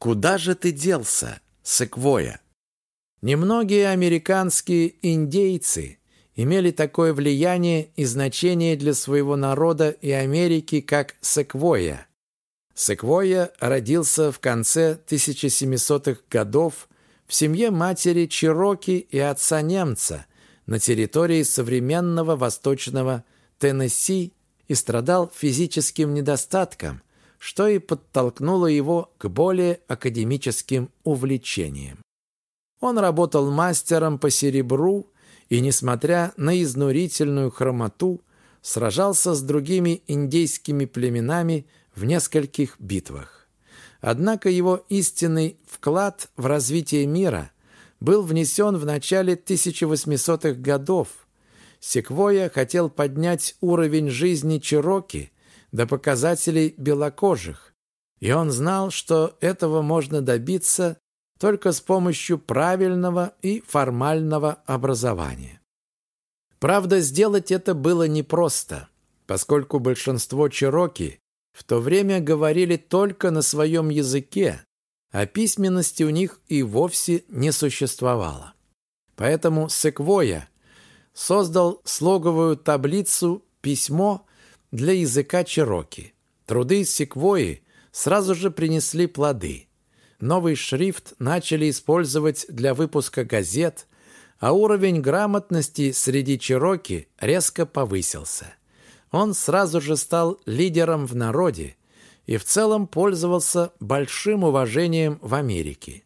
Куда же ты делся, Секвоя? Немногие американские индейцы имели такое влияние и значение для своего народа и Америки, как Секвоя. Секвоя родился в конце 1700-х годов в семье матери Чироки и отца немца на территории современного восточного Теннесси и страдал физическим недостатком, что и подтолкнуло его к более академическим увлечениям. Он работал мастером по серебру и, несмотря на изнурительную хромоту, сражался с другими индейскими племенами в нескольких битвах. Однако его истинный вклад в развитие мира был внесен в начале 1800-х годов. Секвоя хотел поднять уровень жизни Чироки до показателей белокожих, и он знал, что этого можно добиться только с помощью правильного и формального образования. Правда, сделать это было непросто, поскольку большинство чероки в то время говорили только на своем языке, а письменности у них и вовсе не существовало. Поэтому Секвоя создал слоговую таблицу «Письмо» для языка чероки. Труды Секвои сразу же принесли плоды. Новый шрифт начали использовать для выпуска газет, а уровень грамотности среди чероки резко повысился. Он сразу же стал лидером в народе и в целом пользовался большим уважением в Америке.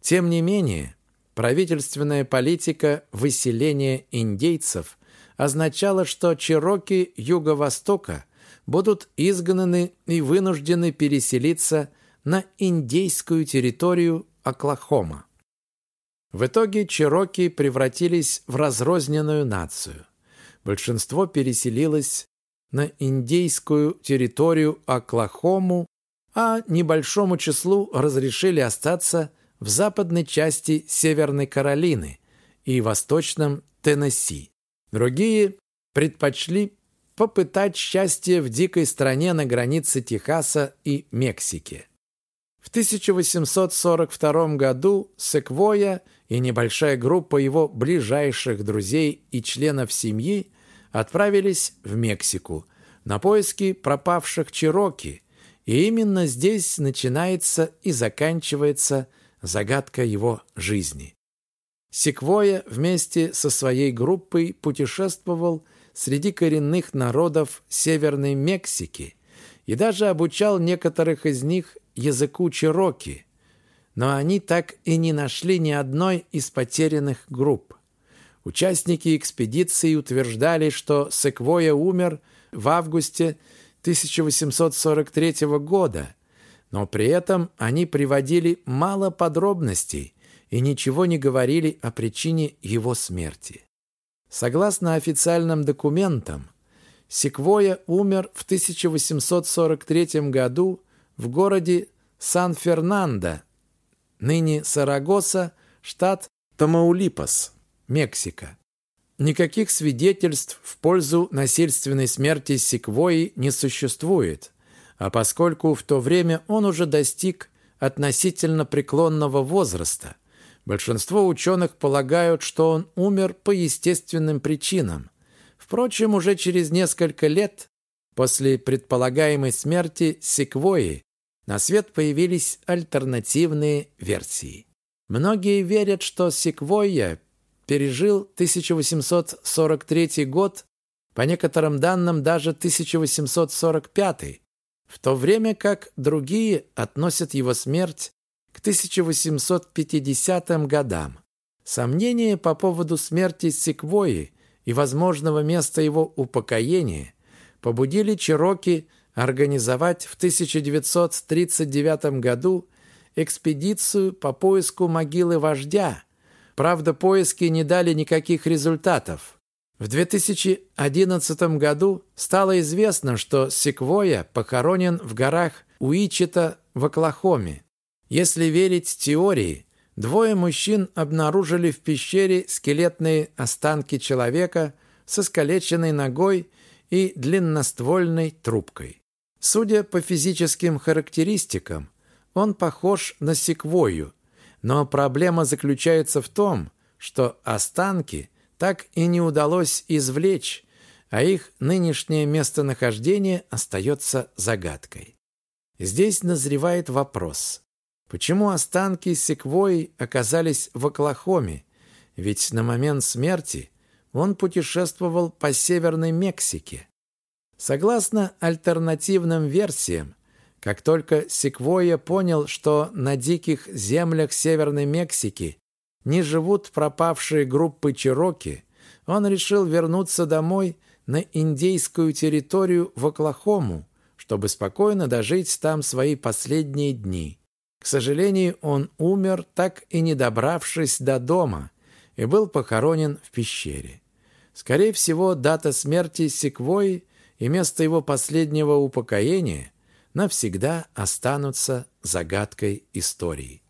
Тем не менее, правительственная политика выселения индейцев означала, что чероки Юго-Востока будут изгнаны и вынуждены переселиться на индейскую территорию Оклахома. В итоге чероки превратились в разрозненную нацию. Большинство переселилось на индейскую территорию Оклахому, а небольшому числу разрешили остаться в западной части Северной Каролины и восточном Теннесси. Другие предпочли попытать счастье в дикой стране на границе Техаса и Мексики. В 1842 году Секвоя и небольшая группа его ближайших друзей и членов семьи отправились в Мексику на поиски пропавших Чироки, и именно здесь начинается и заканчивается загадка его жизни. Секвоя вместе со своей группой путешествовал среди коренных народов Северной Мексики и даже обучал некоторых из них языку Чироки, но они так и не нашли ни одной из потерянных групп. Участники экспедиции утверждали, что Секвоя умер в августе 1843 года, но при этом они приводили мало подробностей и ничего не говорили о причине его смерти. Согласно официальным документам, Секвоя умер в 1843 году в городе Сан-Фернандо, ныне Сарагоса, штат Тамаулипас, Мексика. Никаких свидетельств в пользу насильственной смерти Секвои не существует, а поскольку в то время он уже достиг относительно преклонного возраста, большинство ученых полагают, что он умер по естественным причинам. Впрочем, уже через несколько лет после предполагаемой смерти Секвои на свет появились альтернативные версии. Многие верят, что Секвойя пережил 1843 год, по некоторым данным даже 1845, в то время как другие относят его смерть к 1850 годам. Сомнения по поводу смерти Секвойи и возможного места его упокоения побудили Чироки организовать в 1939 году экспедицию по поиску могилы вождя. Правда, поиски не дали никаких результатов. В 2011 году стало известно, что Секвоя похоронен в горах Уичета в Оклахоме. Если верить теории, двое мужчин обнаружили в пещере скелетные останки человека со скалеченной ногой и длинноствольной трубкой. Судя по физическим характеристикам, Он похож на секвою, но проблема заключается в том, что останки так и не удалось извлечь, а их нынешнее местонахождение остается загадкой. Здесь назревает вопрос, почему останки секвои оказались в Оклахоме, ведь на момент смерти он путешествовал по Северной Мексике. Согласно альтернативным версиям, как только Секвойя понял, что на диких землях Северной Мексики не живут пропавшие группы Чироки, он решил вернуться домой на индейскую территорию в Оклахому, чтобы спокойно дожить там свои последние дни. К сожалению, он умер, так и не добравшись до дома, и был похоронен в пещере. Скорее всего, дата смерти Секвой и место его последнего упокоения навсегда останутся загадкой истории.